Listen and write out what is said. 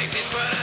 makes it better.